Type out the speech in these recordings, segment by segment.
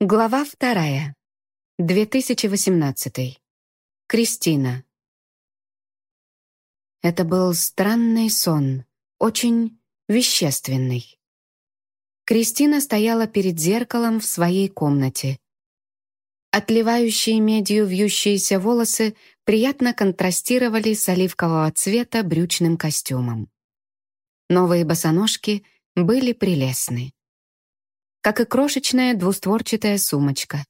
Глава вторая. 2018. Кристина. Это был странный сон, очень вещественный. Кристина стояла перед зеркалом в своей комнате. Отливающие медью вьющиеся волосы приятно контрастировали с оливкового цвета брючным костюмом. Новые босоножки были прелестны как и крошечная двустворчатая сумочка.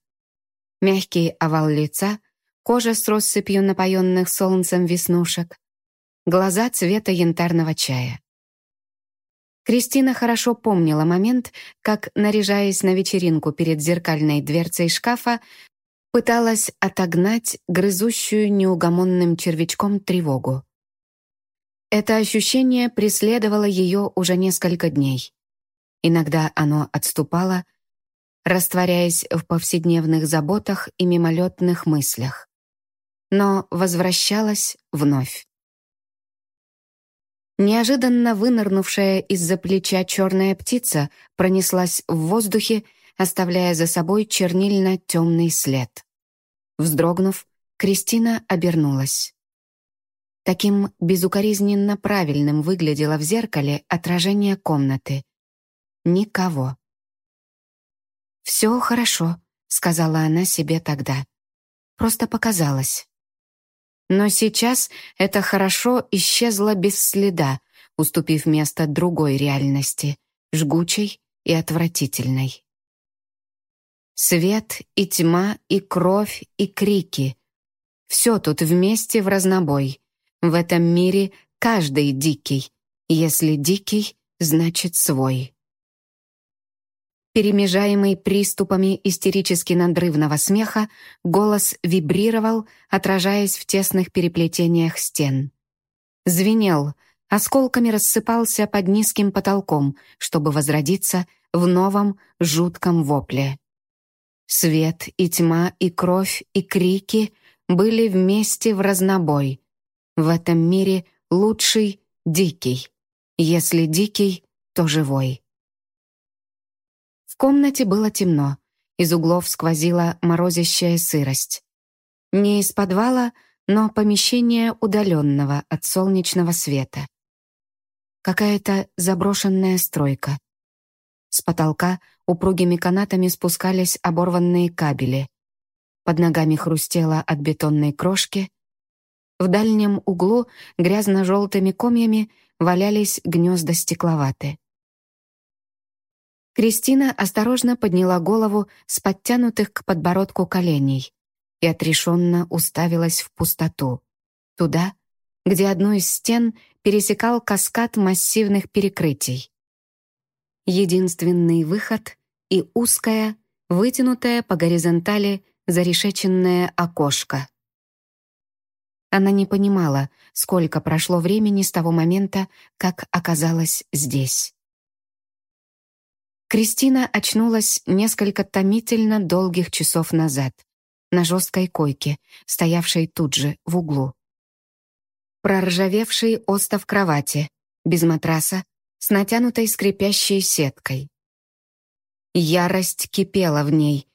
Мягкий овал лица, кожа с россыпью напоенных солнцем веснушек, глаза цвета янтарного чая. Кристина хорошо помнила момент, как, наряжаясь на вечеринку перед зеркальной дверцей шкафа, пыталась отогнать грызущую неугомонным червячком тревогу. Это ощущение преследовало ее уже несколько дней. Иногда оно отступало, растворяясь в повседневных заботах и мимолетных мыслях. Но возвращалось вновь. Неожиданно вынырнувшая из-за плеча черная птица пронеслась в воздухе, оставляя за собой чернильно-темный след. Вздрогнув, Кристина обернулась. Таким безукоризненно правильным выглядело в зеркале отражение комнаты, Никого. «Все хорошо», — сказала она себе тогда. Просто показалось. Но сейчас это хорошо исчезло без следа, уступив место другой реальности, жгучей и отвратительной. Свет и тьма, и кровь, и крики. Все тут вместе в разнобой. В этом мире каждый дикий. Если дикий, значит свой перемежаемый приступами истерически надрывного смеха, голос вибрировал, отражаясь в тесных переплетениях стен. Звенел, осколками рассыпался под низким потолком, чтобы возродиться в новом жутком вопле. Свет и тьма и кровь и крики были вместе в разнобой. В этом мире лучший — дикий. Если дикий, то живой комнате было темно, из углов сквозила морозящая сырость. Не из подвала, но помещение удаленного от солнечного света. Какая-то заброшенная стройка. С потолка упругими канатами спускались оборванные кабели. Под ногами хрустело от бетонной крошки. В дальнем углу грязно-желтыми комьями валялись гнезда стекловаты. Кристина осторожно подняла голову с подтянутых к подбородку коленей и отрешенно уставилась в пустоту, туда, где одну из стен пересекал каскад массивных перекрытий. Единственный выход и узкое, вытянутое по горизонтали зарешеченное окошко. Она не понимала, сколько прошло времени с того момента, как оказалась здесь. Кристина очнулась несколько томительно долгих часов назад, на жесткой койке, стоявшей тут же, в углу. Проржавевший остов кровати, без матраса, с натянутой скрипящей сеткой. Ярость кипела в ней,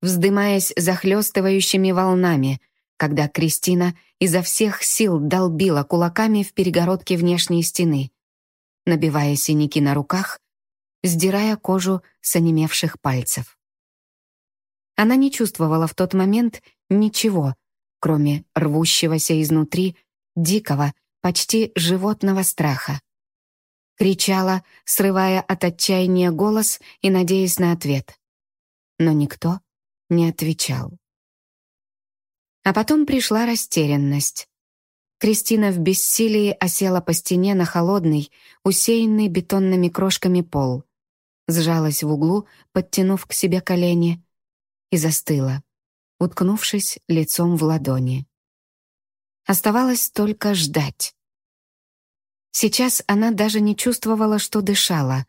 вздымаясь захлестывающими волнами, когда Кристина изо всех сил долбила кулаками в перегородке внешней стены, набивая синяки на руках сдирая кожу с онемевших пальцев. Она не чувствовала в тот момент ничего, кроме рвущегося изнутри дикого, почти животного страха. Кричала, срывая от отчаяния голос и надеясь на ответ. Но никто не отвечал. А потом пришла растерянность. Кристина в бессилии осела по стене на холодный, усеянный бетонными крошками пол сжалась в углу, подтянув к себе колени, и застыла, уткнувшись лицом в ладони. Оставалось только ждать. Сейчас она даже не чувствовала, что дышала.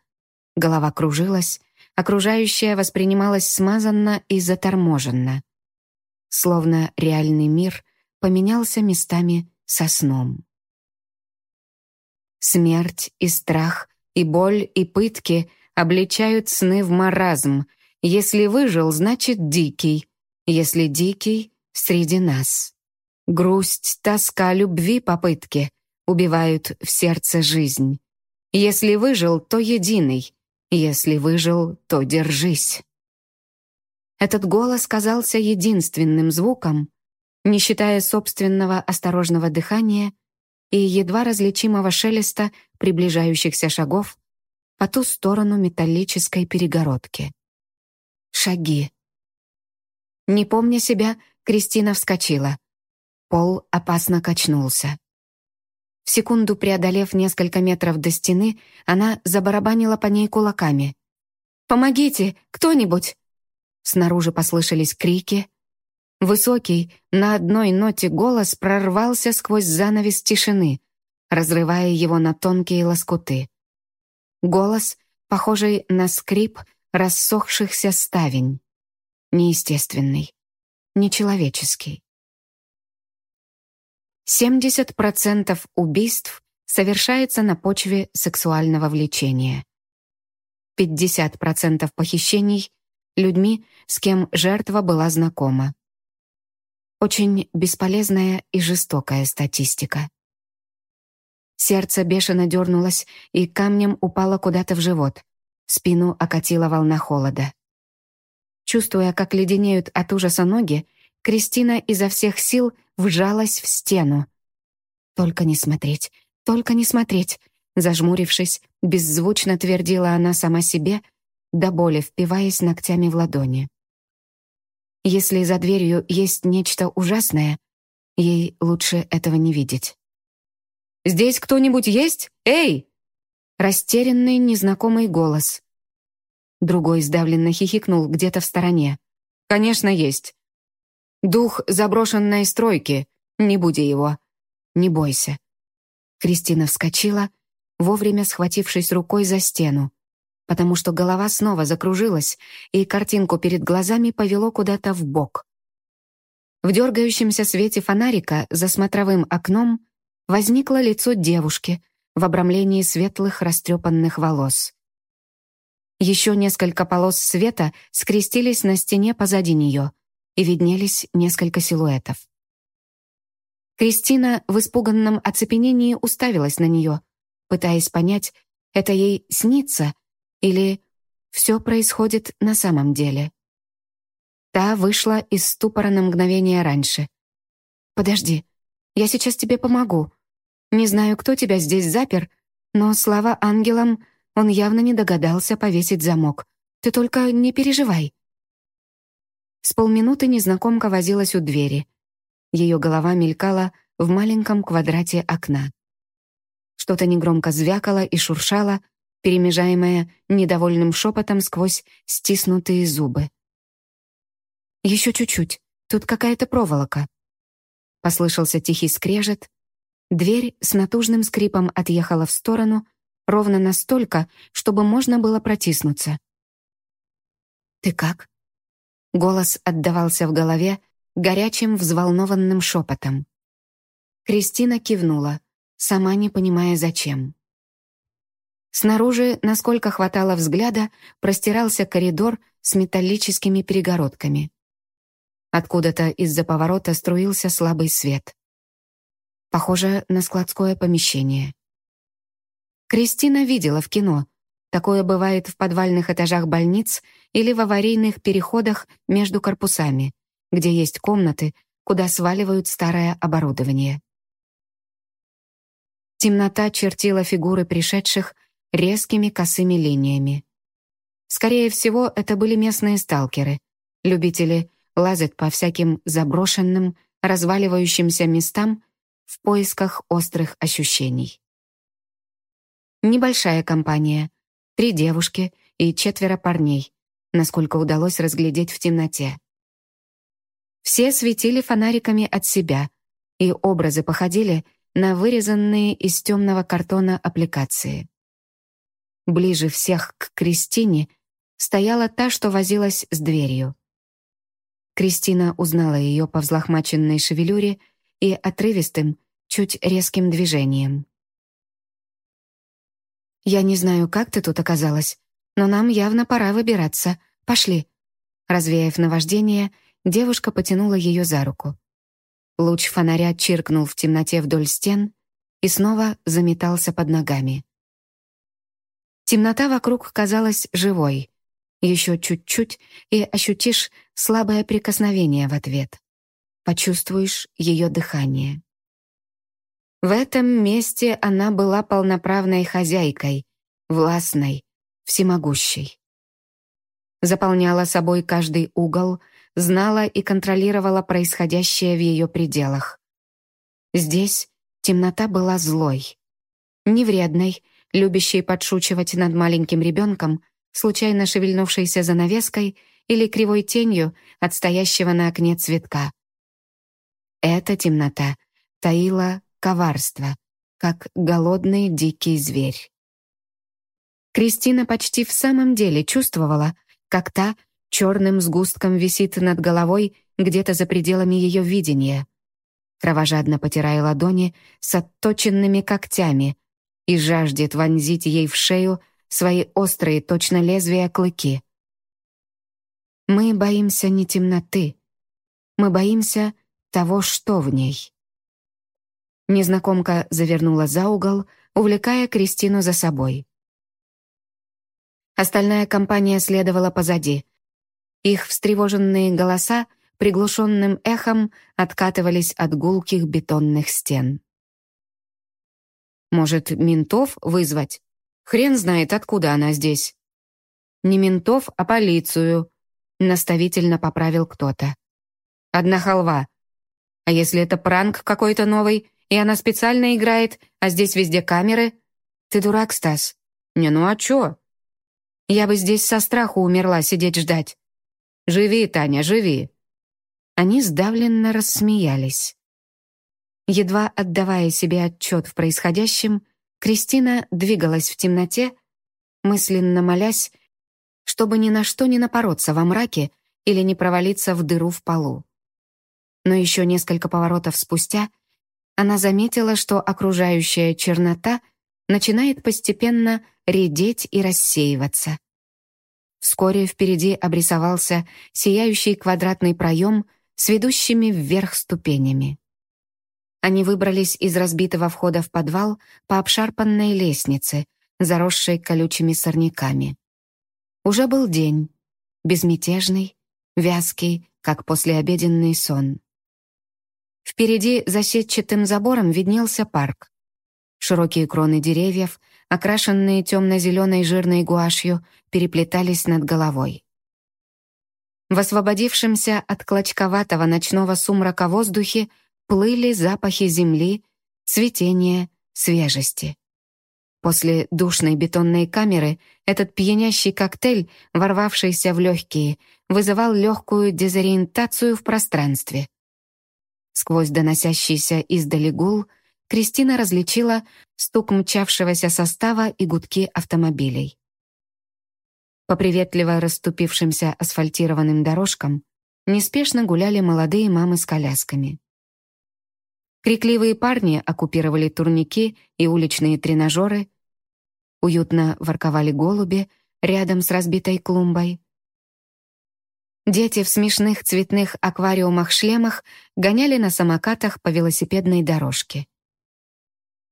Голова кружилась, окружающее воспринималось смазанно и заторможенно. Словно реальный мир поменялся местами со сном. Смерть и страх, и боль, и пытки обличают сны в маразм, Если выжил, значит дикий. Если дикий, среди нас. Грусть, тоска, любви, попытки убивают в сердце жизнь. Если выжил, то единый. Если выжил, то держись. Этот голос казался единственным звуком, не считая собственного осторожного дыхания и едва различимого шелеста приближающихся шагов по ту сторону металлической перегородки. Шаги. Не помня себя, Кристина вскочила. Пол опасно качнулся. В секунду преодолев несколько метров до стены, она забарабанила по ней кулаками. «Помогите! Кто-нибудь!» Снаружи послышались крики. Высокий, на одной ноте голос прорвался сквозь занавес тишины, разрывая его на тонкие лоскуты. Голос, похожий на скрип рассохшихся ставень. Неестественный, нечеловеческий. 70% убийств совершается на почве сексуального влечения. 50% похищений — людьми, с кем жертва была знакома. Очень бесполезная и жестокая статистика. Сердце бешено дернулось и камнем упало куда-то в живот. Спину окатила волна холода. Чувствуя, как леденеют от ужаса ноги, Кристина изо всех сил вжалась в стену. «Только не смотреть, только не смотреть!» Зажмурившись, беззвучно твердила она сама себе, до боли впиваясь ногтями в ладони. Если за дверью есть нечто ужасное, ей лучше этого не видеть. «Здесь кто-нибудь есть? Эй!» Растерянный незнакомый голос. Другой сдавленно хихикнул где-то в стороне. «Конечно, есть. Дух заброшенной стройки. Не буди его. Не бойся». Кристина вскочила, вовремя схватившись рукой за стену, потому что голова снова закружилась, и картинку перед глазами повело куда-то в бок. В дергающемся свете фонарика за смотровым окном возникло лицо девушки в обрамлении светлых растрепанных волос. Еще несколько полос света скрестились на стене позади нее, и виднелись несколько силуэтов. Кристина в испуганном оцепенении уставилась на нее, пытаясь понять, это ей снится или все происходит на самом деле. Та вышла из ступора на мгновение раньше. «Подожди, я сейчас тебе помогу. Не знаю, кто тебя здесь запер, но, слава ангелам, он явно не догадался повесить замок. Ты только не переживай». С полминуты незнакомка возилась у двери. Ее голова мелькала в маленьком квадрате окна. Что-то негромко звякало и шуршало, перемежаемое недовольным шепотом сквозь стиснутые зубы. «Еще чуть-чуть, тут какая-то проволока». Послышался тихий скрежет. Дверь с натужным скрипом отъехала в сторону, ровно настолько, чтобы можно было протиснуться. «Ты как?» Голос отдавался в голове горячим взволнованным шепотом. Кристина кивнула, сама не понимая зачем. Снаружи, насколько хватало взгляда, простирался коридор с металлическими перегородками. Откуда-то из-за поворота струился слабый свет. Похоже на складское помещение. Кристина видела в кино. Такое бывает в подвальных этажах больниц или в аварийных переходах между корпусами, где есть комнаты, куда сваливают старое оборудование. Темнота чертила фигуры пришедших резкими косыми линиями. Скорее всего, это были местные сталкеры, любители лазать по всяким заброшенным, разваливающимся местам в поисках острых ощущений. Небольшая компания, три девушки и четверо парней, насколько удалось разглядеть в темноте. Все светили фонариками от себя, и образы походили на вырезанные из темного картона аппликации. Ближе всех к Кристине стояла та, что возилась с дверью. Кристина узнала ее по взлохмаченной шевелюре и отрывистым, чуть резким движением. «Я не знаю, как ты тут оказалась, но нам явно пора выбираться. Пошли», Развеяв наваждение, девушка потянула ее за руку. Луч фонаря чиркнул в темноте вдоль стен и снова заметался под ногами. Темнота вокруг казалась живой. Еще чуть-чуть, и ощутишь слабое прикосновение в ответ. Почувствуешь ее дыхание. В этом месте она была полноправной хозяйкой, властной, всемогущей. Заполняла собой каждый угол, знала и контролировала происходящее в ее пределах. Здесь темнота была злой. Не любящей подшучивать над маленьким ребенком, случайно шевельнувшейся занавеской или кривой тенью от стоящего на окне цветка. Эта темнота таила коварство, как голодный дикий зверь. Кристина почти в самом деле чувствовала, как та черным сгустком висит над головой где-то за пределами ее видения. Кровожадно потирая ладони с отточенными когтями и жаждет вонзить ей в шею свои острые, точно лезвия, клыки. Мы боимся не темноты, мы боимся того, что в ней. Незнакомка завернула за угол, увлекая Кристину за собой. Остальная компания следовала позади. Их встревоженные голоса приглушенным эхом откатывались от гулких бетонных стен. «Может, ментов вызвать? Хрен знает, откуда она здесь». «Не ментов, а полицию», — наставительно поправил кто-то. «Одна халва. А если это пранк какой-то новый, и она специально играет, а здесь везде камеры. Ты дурак, Стас. Не, ну а чё? Я бы здесь со страху умерла сидеть ждать. Живи, Таня, живи. Они сдавленно рассмеялись. Едва отдавая себе отчет в происходящем, Кристина двигалась в темноте, мысленно молясь, чтобы ни на что не напороться во мраке или не провалиться в дыру в полу. Но еще несколько поворотов спустя она заметила, что окружающая чернота начинает постепенно редеть и рассеиваться. Вскоре впереди обрисовался сияющий квадратный проем с ведущими вверх ступенями. Они выбрались из разбитого входа в подвал по обшарпанной лестнице, заросшей колючими сорняками. Уже был день, безмятежный, вязкий, как послеобеденный сон. Впереди за сетчатым забором виднелся парк. Широкие кроны деревьев, окрашенные темно-зеленой жирной гуашью, переплетались над головой. В освободившемся от клочковатого ночного сумрака воздухе плыли запахи земли, цветения, свежести. После душной бетонной камеры этот пьянящий коктейль, ворвавшийся в легкие, вызывал легкую дезориентацию в пространстве. Сквозь доносящийся издали гул Кристина различила стук мчавшегося состава и гудки автомобилей. По приветливо расступившимся асфальтированным дорожкам неспешно гуляли молодые мамы с колясками. Крикливые парни оккупировали турники и уличные тренажеры, уютно ворковали голуби рядом с разбитой клумбой, Дети в смешных цветных аквариумах-шлемах гоняли на самокатах по велосипедной дорожке.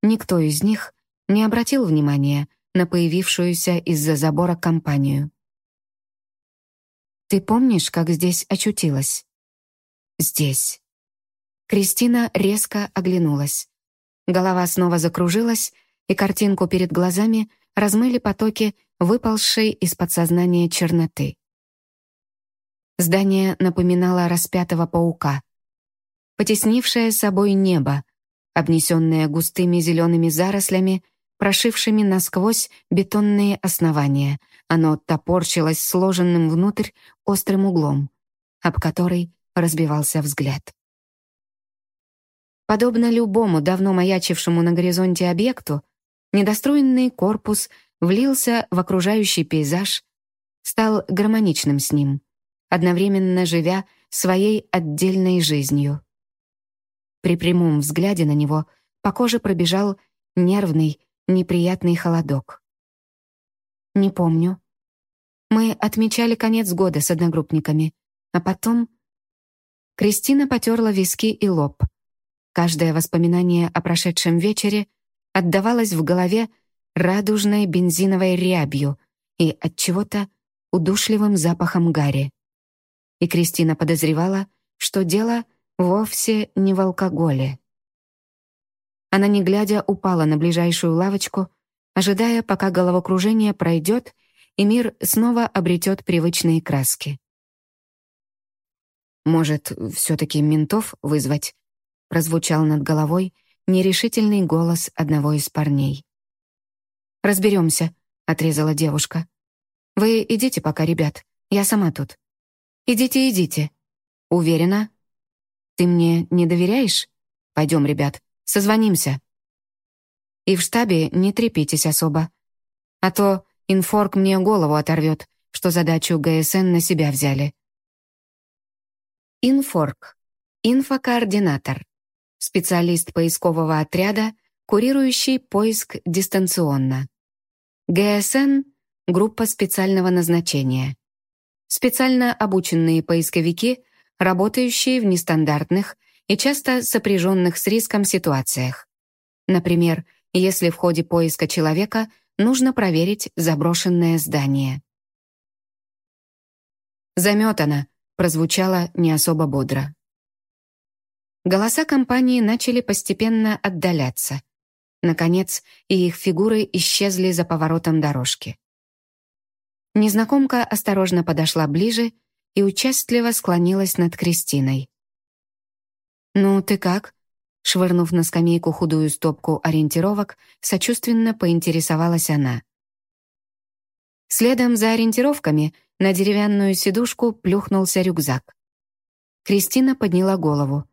Никто из них не обратил внимания на появившуюся из-за забора компанию. «Ты помнишь, как здесь очутилась?» «Здесь». Кристина резко оглянулась. Голова снова закружилась, и картинку перед глазами размыли потоки, выползшей из подсознания черноты. Здание напоминало распятого паука. Потеснившее собой небо, обнесенное густыми зелеными зарослями, прошившими насквозь бетонные основания, оно топорщилось сложенным внутрь острым углом, об который разбивался взгляд. Подобно любому давно маячившему на горизонте объекту, недостроенный корпус влился в окружающий пейзаж, стал гармоничным с ним одновременно живя своей отдельной жизнью. При прямом взгляде на него по коже пробежал нервный, неприятный холодок. «Не помню». Мы отмечали конец года с одногруппниками, а потом... Кристина потерла виски и лоб. Каждое воспоминание о прошедшем вечере отдавалось в голове радужной бензиновой рябью и от чего-то удушливым запахом гари. И Кристина подозревала, что дело вовсе не в алкоголе. Она, не глядя, упала на ближайшую лавочку, ожидая, пока головокружение пройдет и мир снова обретет привычные краски. «Может, все-таки ментов вызвать?» — прозвучал над головой нерешительный голос одного из парней. «Разберемся», — отрезала девушка. «Вы идите пока, ребят, я сама тут. Идите, идите. Уверена? Ты мне не доверяешь? Пойдем, ребят, созвонимся». И в штабе не трепитесь особо. А то инфорк мне голову оторвет, что задачу ГСН на себя взяли. Инфорк. Инфокоординатор. Специалист поискового отряда, курирующий поиск дистанционно. ГСН — группа специального назначения. Специально обученные поисковики, работающие в нестандартных и часто сопряженных с риском ситуациях. Например, если в ходе поиска человека нужно проверить заброшенное здание. «Заметано», — прозвучало не особо бодро. Голоса компании начали постепенно отдаляться. Наконец, и их фигуры исчезли за поворотом дорожки. Незнакомка осторожно подошла ближе и участливо склонилась над Кристиной. «Ну, ты как?» Швырнув на скамейку худую стопку ориентировок, сочувственно поинтересовалась она. Следом за ориентировками на деревянную сидушку плюхнулся рюкзак. Кристина подняла голову.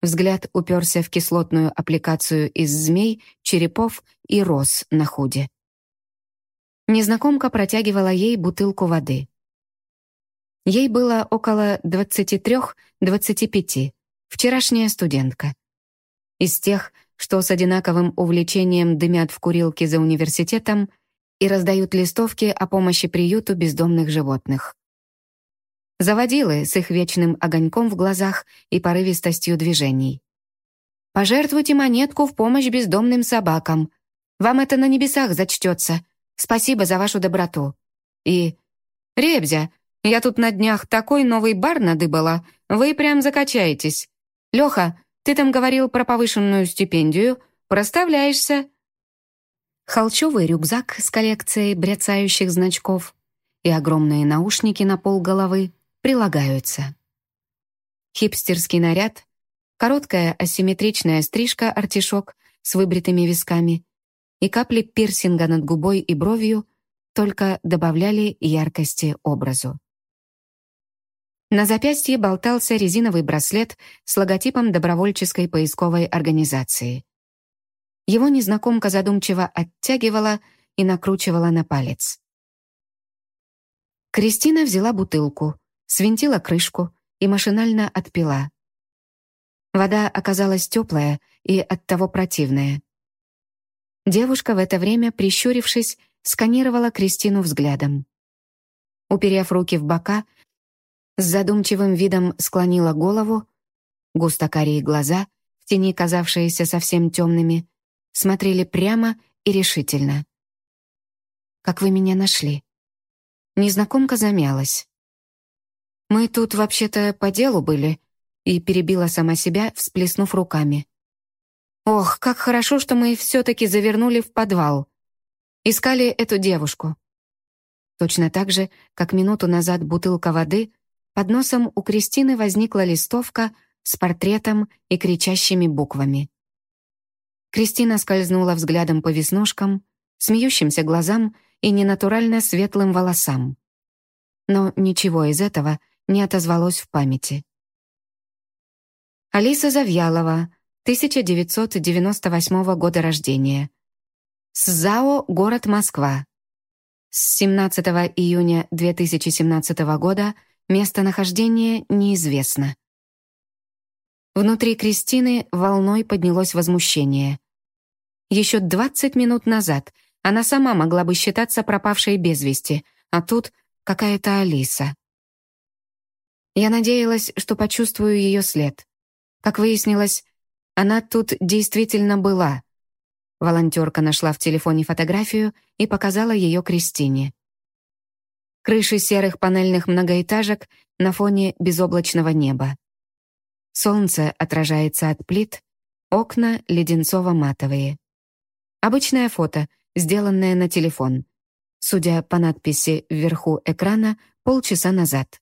Взгляд уперся в кислотную аппликацию из змей, черепов и роз на худе. Незнакомка протягивала ей бутылку воды. Ей было около 23-25, вчерашняя студентка. Из тех, что с одинаковым увлечением дымят в курилке за университетом и раздают листовки о помощи приюту бездомных животных. Заводилы с их вечным огоньком в глазах и порывистостью движений. «Пожертвуйте монетку в помощь бездомным собакам. Вам это на небесах зачтется. Спасибо за вашу доброту». И «Ребзя, я тут на днях такой новый бар надыбала, вы прям закачаетесь. Леха, ты там говорил про повышенную стипендию. Проставляешься». Холчевый рюкзак с коллекцией бряцающих значков и огромные наушники на пол головы прилагаются. Хипстерский наряд, короткая асимметричная стрижка-артишок с выбритыми висками и капли пирсинга над губой и бровью только добавляли яркости образу. На запястье болтался резиновый браслет с логотипом добровольческой поисковой организации. Его незнакомка задумчиво оттягивала и накручивала на палец. Кристина взяла бутылку, свинтила крышку и машинально отпила. Вода оказалась теплая и оттого противная. Девушка в это время, прищурившись, сканировала Кристину взглядом. Уперев руки в бока, с задумчивым видом склонила голову, густо-карие глаза, в тени казавшиеся совсем темными, смотрели прямо и решительно. «Как вы меня нашли?» Незнакомка замялась. «Мы тут вообще-то по делу были», и перебила сама себя, всплеснув руками. «Ох, как хорошо, что мы все-таки завернули в подвал. Искали эту девушку». Точно так же, как минуту назад бутылка воды под носом у Кристины возникла листовка с портретом и кричащими буквами. Кристина скользнула взглядом по веснушкам, смеющимся глазам и ненатурально светлым волосам. Но ничего из этого не отозвалось в памяти. Алиса Завьялова, 1998 года рождения. СЗАО «Город Москва». С 17 июня 2017 года – Местонахождение неизвестно. Внутри Кристины волной поднялось возмущение. Еще 20 минут назад она сама могла бы считаться пропавшей без вести, а тут какая-то Алиса. Я надеялась, что почувствую ее след. Как выяснилось, она тут действительно была. Волонтерка нашла в телефоне фотографию и показала ее Кристине. Крыши серых панельных многоэтажек на фоне безоблачного неба. Солнце отражается от плит, окна леденцово-матовые. Обычное фото, сделанное на телефон. Судя по надписи вверху экрана, полчаса назад.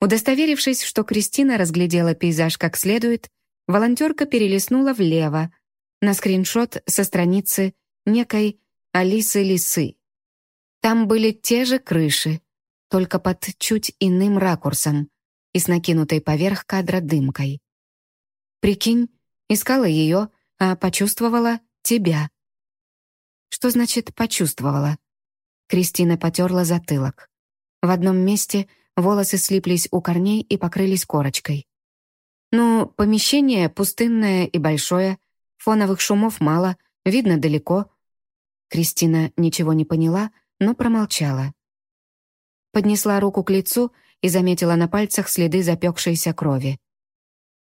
Удостоверившись, что Кристина разглядела пейзаж как следует, волонтерка перелистнула влево, на скриншот со страницы некой Алисы Лисы. Там были те же крыши, только под чуть иным ракурсом и с накинутой поверх кадра дымкой. Прикинь, искала ее, а почувствовала тебя. Что значит «почувствовала»? Кристина потерла затылок. В одном месте волосы слиплись у корней и покрылись корочкой. Ну, помещение пустынное и большое, фоновых шумов мало, видно далеко. Кристина ничего не поняла, но промолчала. Поднесла руку к лицу и заметила на пальцах следы запекшейся крови.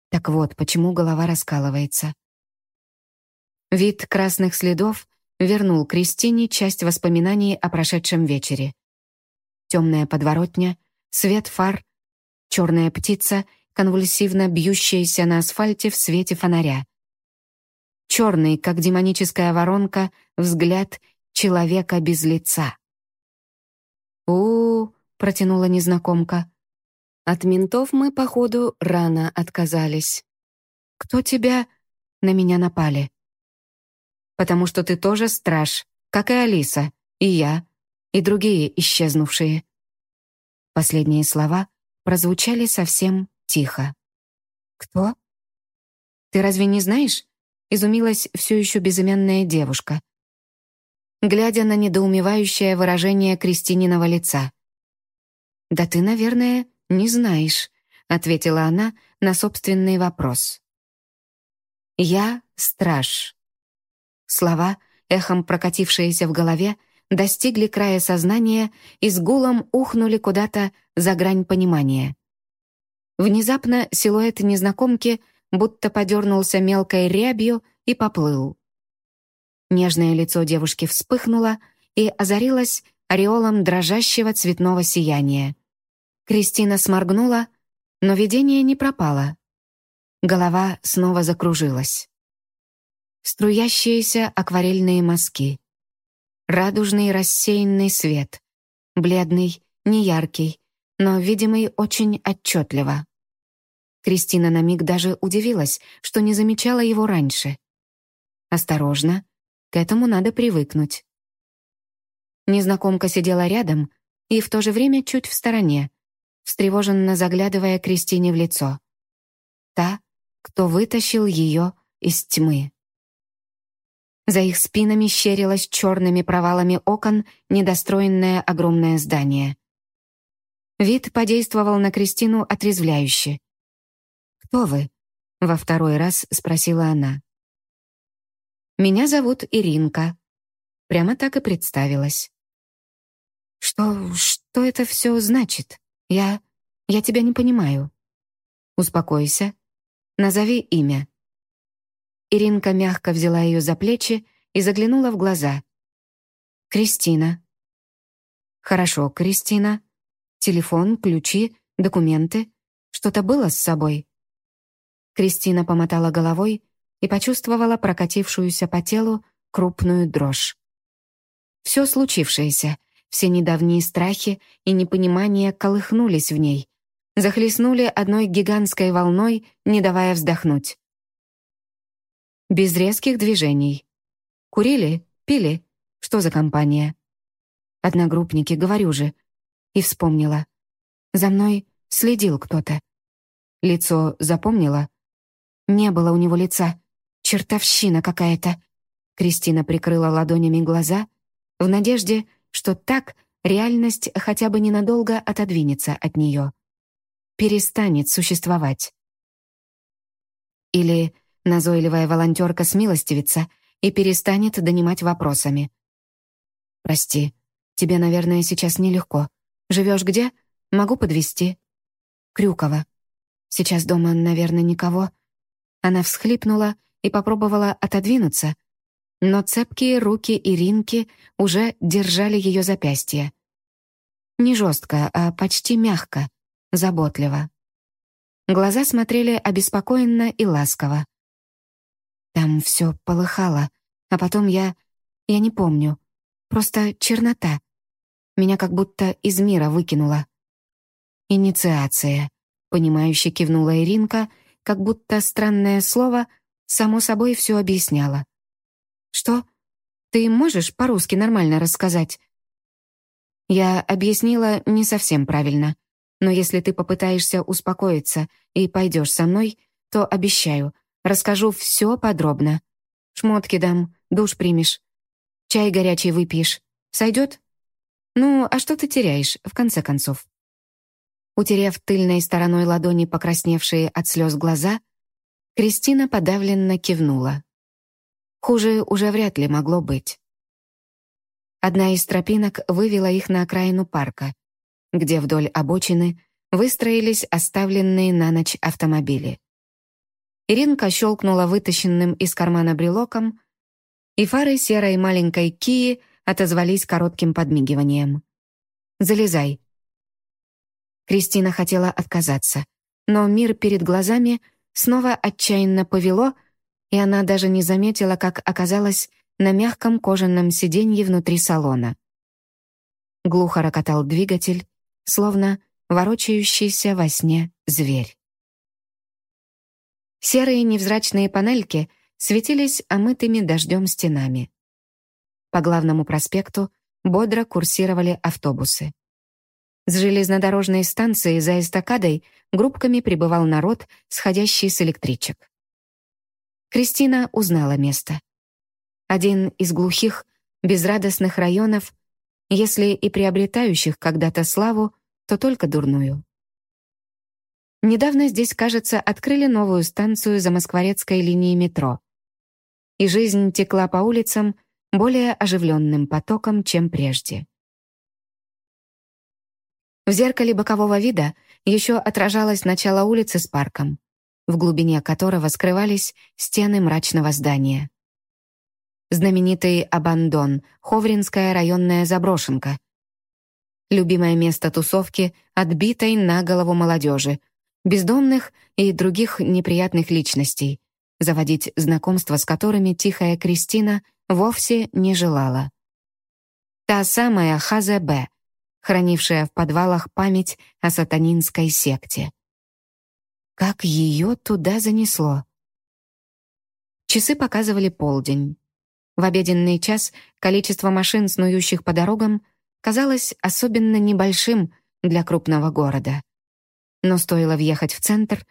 Так вот, почему голова раскалывается. Вид красных следов вернул Кристине часть воспоминаний о прошедшем вечере. Темная подворотня, свет фар, черная птица, конвульсивно бьющаяся на асфальте в свете фонаря. Черный, как демоническая воронка, взгляд человека без лица. у, -у, -у протянула незнакомка. «От ментов мы, походу, рано отказались. Кто тебя...» На меня напали. «Потому что ты тоже страж, как и Алиса, и я, и другие исчезнувшие». Последние слова прозвучали совсем тихо. «Кто?» «Ты разве не знаешь?» — изумилась все еще безымянная девушка глядя на недоумевающее выражение Кристининого лица. «Да ты, наверное, не знаешь», — ответила она на собственный вопрос. «Я — страж». Слова, эхом прокатившиеся в голове, достигли края сознания и с гулом ухнули куда-то за грань понимания. Внезапно силуэт незнакомки будто подернулся мелкой рябью и поплыл. Нежное лицо девушки вспыхнуло и озарилось ореолом дрожащего цветного сияния. Кристина сморгнула, но видение не пропало. Голова снова закружилась. Струящиеся акварельные мазки. Радужный рассеянный свет. Бледный, неяркий, но видимый очень отчетливо. Кристина на миг даже удивилась, что не замечала его раньше. Осторожно, к этому надо привыкнуть. Незнакомка сидела рядом и в то же время чуть в стороне, встревоженно заглядывая Кристине в лицо. Та, кто вытащил ее из тьмы. За их спинами щерилось черными провалами окон недостроенное огромное здание. Вид подействовал на Кристину отрезвляюще. «Кто вы?» — во второй раз спросила она. Меня зовут Иринка». Прямо так и представилась. «Что... что это все значит? Я... я тебя не понимаю». «Успокойся. Назови имя». Иринка мягко взяла ее за плечи и заглянула в глаза. «Кристина». «Хорошо, Кристина. Телефон, ключи, документы. Что-то было с собой?» Кристина помотала головой и почувствовала прокатившуюся по телу крупную дрожь. Все случившееся, все недавние страхи и непонимания колыхнулись в ней, захлестнули одной гигантской волной, не давая вздохнуть. Без резких движений. Курили? Пили? Что за компания? Одногруппники, говорю же. И вспомнила. За мной следил кто-то. Лицо запомнила? Не было у него лица. Чертовщина какая-то. Кристина прикрыла ладонями глаза в надежде, что так реальность хотя бы ненадолго отодвинется от нее. Перестанет существовать. Или назойливая волонтерка смилостивится и перестанет донимать вопросами. «Прости, «Тебе, наверное, сейчас нелегко. Живешь где? Могу подвезти. «Крюкова. Сейчас дома, наверное, никого». Она всхлипнула и попробовала отодвинуться, но цепкие руки Иринки уже держали ее запястье. Не жестко, а почти мягко, заботливо. Глаза смотрели обеспокоенно и ласково. Там все полыхало, а потом я... Я не помню. Просто чернота. Меня как будто из мира выкинуло. «Инициация», — понимающе кивнула Иринка, как будто странное слово само собой все объясняло. «Что? Ты можешь по-русски нормально рассказать?» Я объяснила не совсем правильно, но если ты попытаешься успокоиться и пойдешь со мной, то обещаю, расскажу все подробно. Шмотки дам, душ примешь, чай горячий выпьешь. Сойдет? Ну, а что ты теряешь, в конце концов? Утерев тыльной стороной ладони покрасневшие от слез глаза, Кристина подавленно кивнула. Хуже уже вряд ли могло быть. Одна из тропинок вывела их на окраину парка, где вдоль обочины выстроились оставленные на ночь автомобили. Иринка щелкнула вытащенным из кармана брелоком, и фары серой маленькой Кии отозвались коротким подмигиванием. «Залезай». Кристина хотела отказаться, но мир перед глазами снова отчаянно повело, и она даже не заметила, как оказалась на мягком кожаном сиденье внутри салона. Глухо рокотал двигатель, словно ворочающийся во сне зверь. Серые невзрачные панельки светились омытыми дождем стенами. По главному проспекту бодро курсировали автобусы. С железнодорожной станции за эстакадой группками прибывал народ, сходящий с электричек. Кристина узнала место. Один из глухих, безрадостных районов, если и приобретающих когда-то славу, то только дурную. Недавно здесь, кажется, открыли новую станцию за Москворецкой линии метро. И жизнь текла по улицам более оживленным потоком, чем прежде. В зеркале бокового вида еще отражалось начало улицы с парком, в глубине которого скрывались стены мрачного здания знаменитый Абандон, Ховринская районная заброшенка. Любимое место тусовки отбитой на голову молодежи, бездомных и других неприятных личностей, заводить знакомства с которыми тихая Кристина вовсе не желала. Та самая ХЗБ, хранившая в подвалах память о сатанинской секте. Как ее туда занесло? Часы показывали полдень. В обеденный час количество машин, снующих по дорогам, казалось особенно небольшим для крупного города. Но стоило въехать в центр,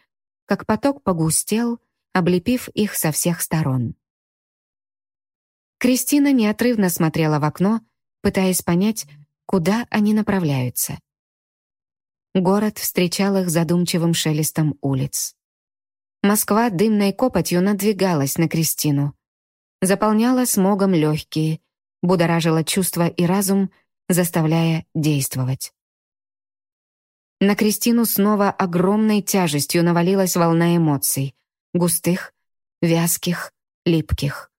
как поток погустел, облепив их со всех сторон. Кристина неотрывно смотрела в окно, пытаясь понять, куда они направляются. Город встречал их задумчивым шелестом улиц. Москва дымной копотью надвигалась на Кристину заполняла смогом легкие, будоражила чувства и разум, заставляя действовать. На Кристину снова огромной тяжестью навалилась волна эмоций, густых, вязких, липких.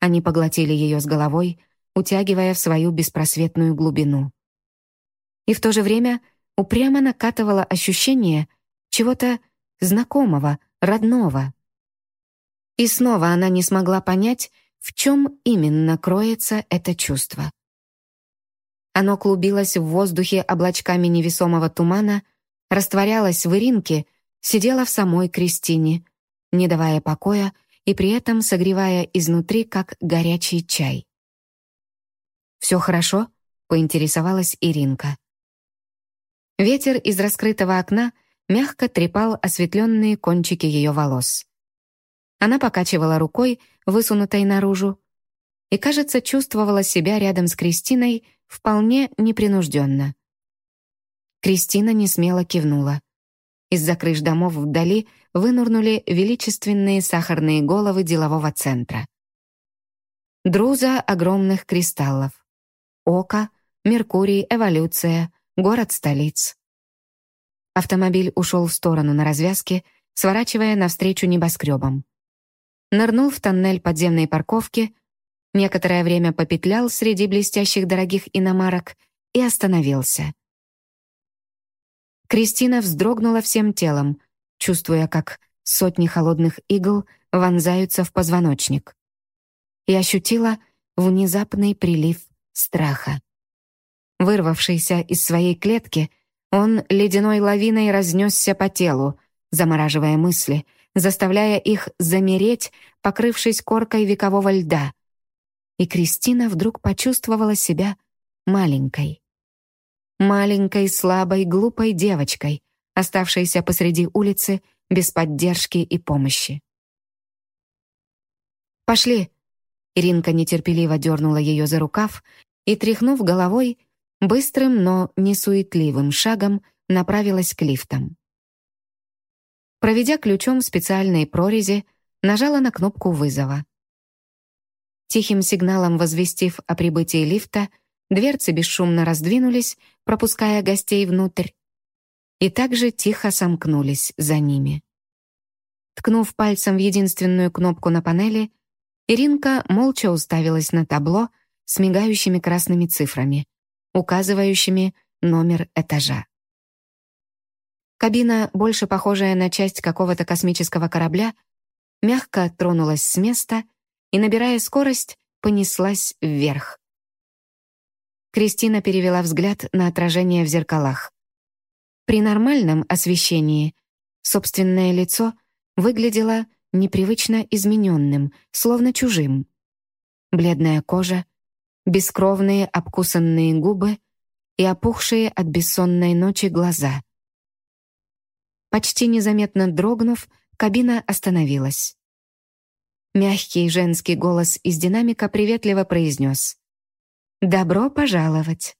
Они поглотили ее с головой, утягивая в свою беспросветную глубину. И в то же время упрямо накатывало ощущение чего-то знакомого, родного. И снова она не смогла понять, в чем именно кроется это чувство. Оно клубилось в воздухе облачками невесомого тумана, растворялось в Иринке, сидело в самой Кристине, не давая покоя и при этом согревая изнутри, как горячий чай. «Все хорошо?» — поинтересовалась Иринка. Ветер из раскрытого окна мягко трепал осветленные кончики ее волос. Она покачивала рукой, высунутой наружу, и, кажется, чувствовала себя рядом с Кристиной вполне непринужденно. Кристина несмело кивнула. Из-за крыш домов вдали вынурнули величественные сахарные головы делового центра. Друза огромных кристаллов. Око, Меркурий, эволюция, город столиц. Автомобиль ушел в сторону на развязке, сворачивая навстречу небоскребам. Нырнул в тоннель подземной парковки, некоторое время попетлял среди блестящих дорогих иномарок и остановился. Кристина вздрогнула всем телом, чувствуя, как сотни холодных игл вонзаются в позвоночник. И ощутила внезапный прилив страха. Вырвавшийся из своей клетки, он ледяной лавиной разнесся по телу, замораживая мысли, заставляя их замереть, покрывшись коркой векового льда. И Кристина вдруг почувствовала себя маленькой. Маленькой, слабой, глупой девочкой, оставшейся посреди улицы без поддержки и помощи. «Пошли!» Иринка нетерпеливо дернула ее за рукав и, тряхнув головой, быстрым, но несуетливым шагом направилась к лифтам. Проведя ключом в специальной прорези, нажала на кнопку вызова. Тихим сигналом возвестив о прибытии лифта, дверцы бесшумно раздвинулись, пропуская гостей внутрь, и также тихо сомкнулись за ними. Ткнув пальцем в единственную кнопку на панели, Иринка молча уставилась на табло с мигающими красными цифрами, указывающими номер этажа. Кабина, больше похожая на часть какого-то космического корабля, мягко тронулась с места и, набирая скорость, понеслась вверх. Кристина перевела взгляд на отражение в зеркалах. При нормальном освещении собственное лицо выглядело непривычно измененным, словно чужим. Бледная кожа, бескровные обкусанные губы и опухшие от бессонной ночи глаза. Почти незаметно дрогнув, кабина остановилась. Мягкий женский голос из динамика приветливо произнес «Добро пожаловать!»